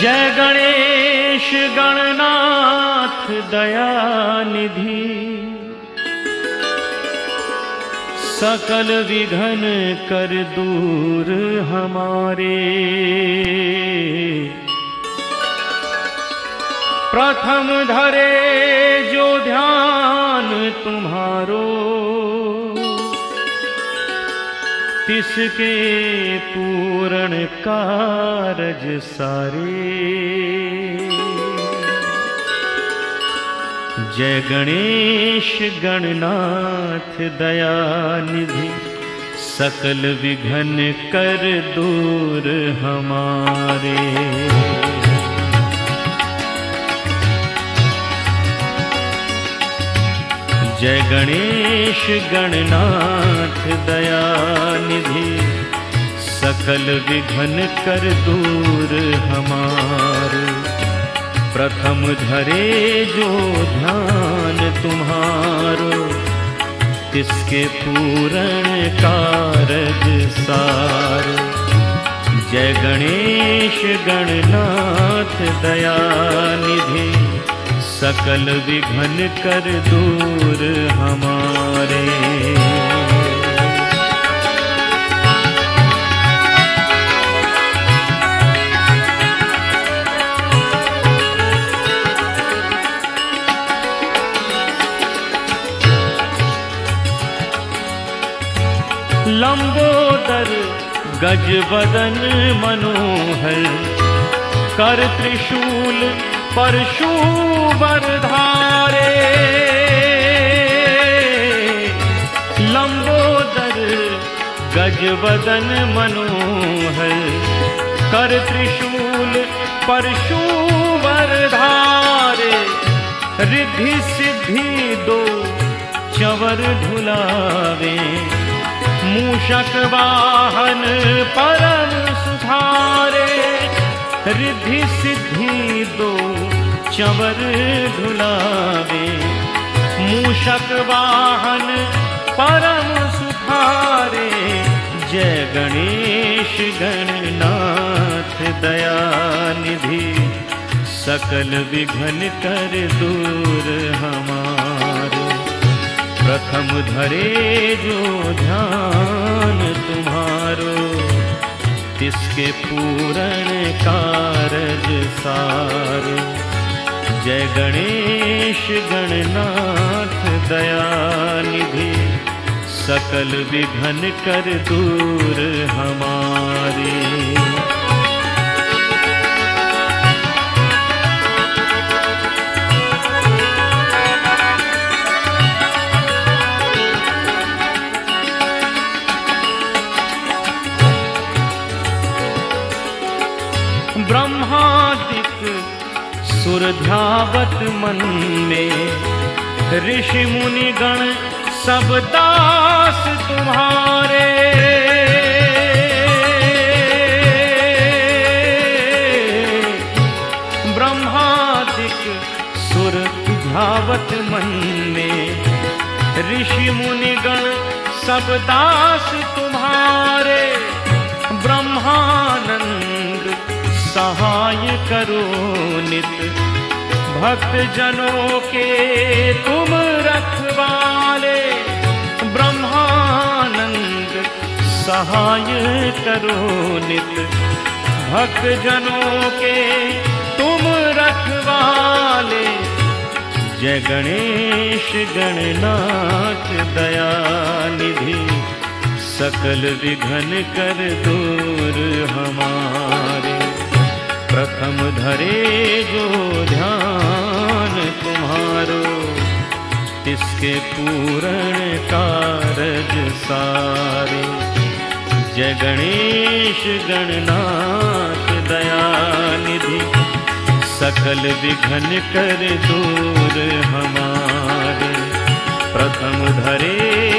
जय गणेश गणनाथ दया निधि सकल विघन कर दूर हमारे। प्रथम धरे जो ध्यान तुम्हारो। तिसके पूर्ण कारज सारे? जय गणेश गणनाथ दयानिधि सकल विघन कर दूर हमारे। जय गणेश गणनाथ दया निधि सकल विघन कर दूर हमार। प्रथम धरे जो ध्यान तुम्हारो तिसके पूरण कारज सार। जय गणेश गणनाथ दया निधि सकल विघन कर दूर हमारे। लंबोदर गज बदन मनोहर कर त्रिशूल परशु धारे। लंबोदर गज बदन मनोहर कर त्रिशूल परशु धारे। रिद्धि सिद्धि दो चवर ढुलावे मूषक वाहन परम सुधारे। रिद्धि सिद्धि दो चवर ढुलावे, मूषक वाहन परम सुधारे जय गणेश गणनाथ दया निधि सकल विघन कर दूर हमारे। प्रथम धरे जो ध्यान तुम्हारो, तिसके पूरण कारज सार। जय गणेश गणनाथ दया निधि सकल विघन कर दूर हमारे। ब्रह्मादिक सुर ध्यावत मन में। ऋषि मुनि गण सब दास तुम्हारे। ब्रह्मादिक सुर धावत मन में। ऋषि मुनि गण सब दास तुम्हारे। सहाय करो नित। भक्त जनों के तुम रखवाले, ब्रह्मानंद सहाय करो नित। भक्त जनों के तुम रखवाले, जय गणेश गणनाथ दया निधि सकल विघन कर दूर हमारे। प्रथम धरे जो ध्यान तुम्हारो, तिसके पूर्ण कारज सारे। जय गणेश, गणनाथ दया निधि सकल विघन कर दूर हमारे। प्रथम धरे